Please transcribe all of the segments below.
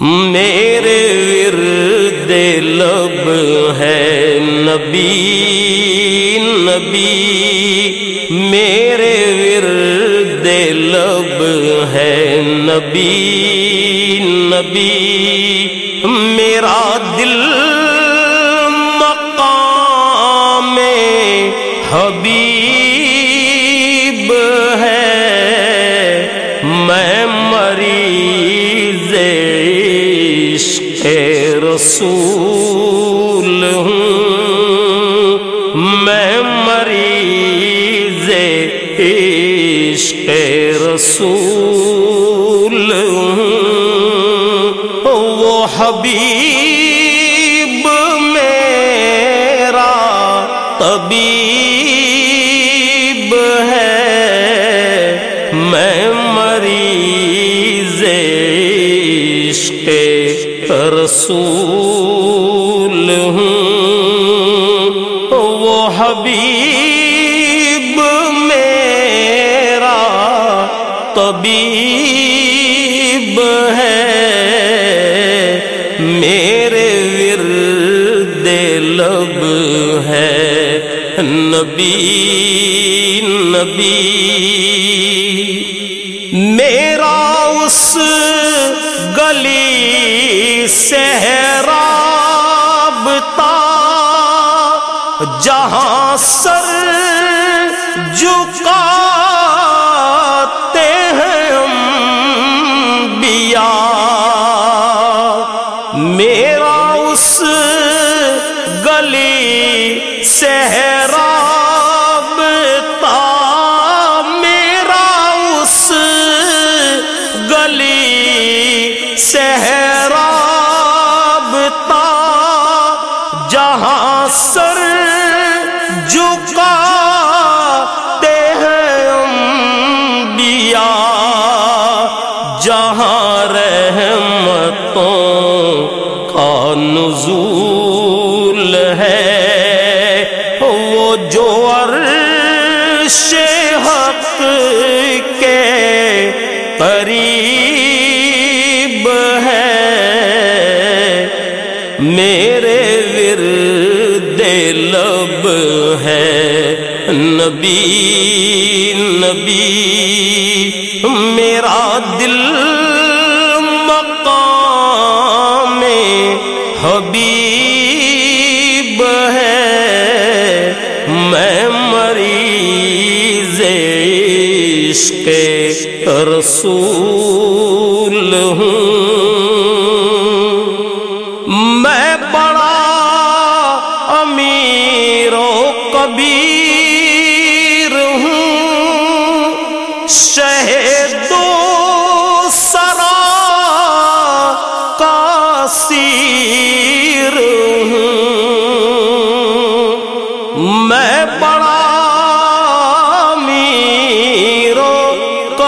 میرے ورد لب ہے نبی نبی میرے ورد لب ہے نبی نبی رسول ہوں۔ میں مریض عشق رسول ہوں۔ وہ حبیب رسول ہوں۔ وہ حبیب میرا طبیب ہے۔ میرے ورد لب ہے۔ نبی نبی۔ میرا اس گلی صحرابتا جہاں سر جھکاتے ہیں انبیاء۔ میرا اس گلی صحرابتا جہاں سر جھکاتے ہیں انبیاء، جہاں رحمتوں کا نزول ہے، وہ جو عرش حق کے قریب ہے۔ میرے ورد لب ہے۔ نبی نبی، میرا دل مقام حبیب ہے۔ میں مریض عشق رسول ہوں۔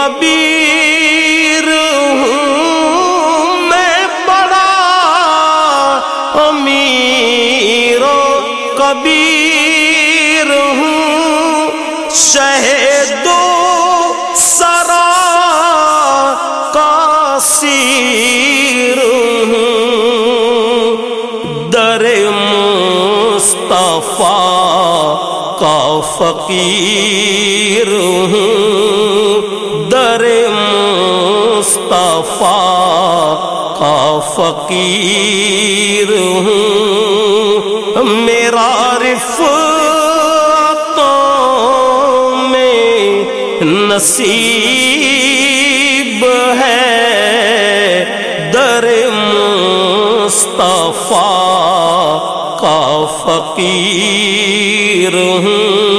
کبیر ہوں میں بڑا امیر کبیر ہوں۔ شہد و سرا کا سیر ہوں۔ در مصطفیٰ کا فقیر ہوں۔ مصطفیٰ کا فقیر ہوں۔ میرا رفتوں میں نصیب ہے۔ در مصطفیٰ کا فقیر ہوں۔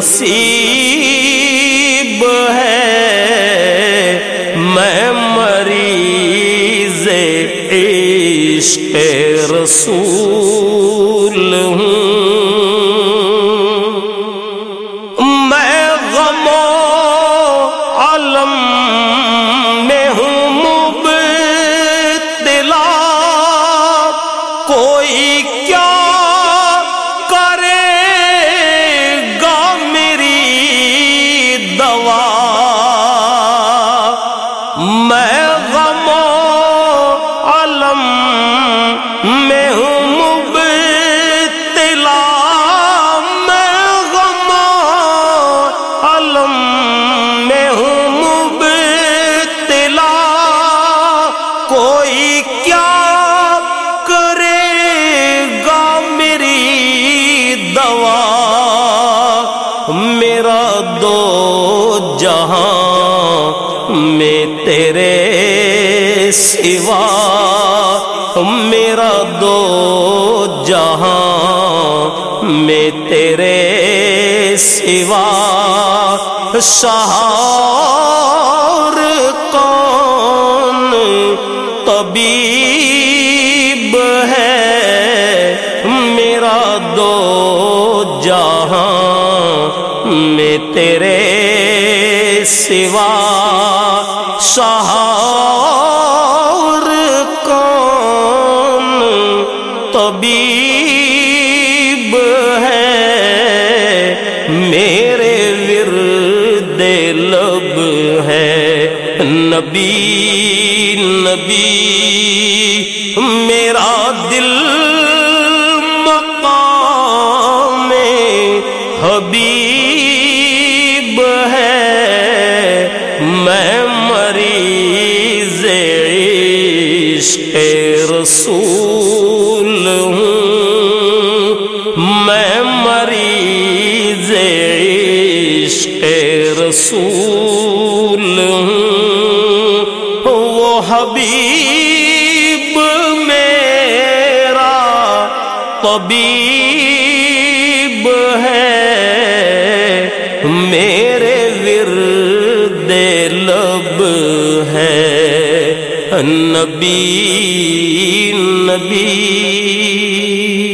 نصیب ہے۔ میں مریض عشق رسول ہوں۔ میں ہوں مبتلا، کوئی کیا کرے گا میری دوا؟ میرا دو جہاں میں تیرے سوا۔ میرا دو جہاں میں تیرے سوا۔ سہار کون طبیب ہے میرا دو جہاں میں تیرے سوا سہار حبیب رسول ہوں۔ میں مریض عشق رسول ہوں۔ وہ حبیب میرا طبیب ہے۔ نبی نبی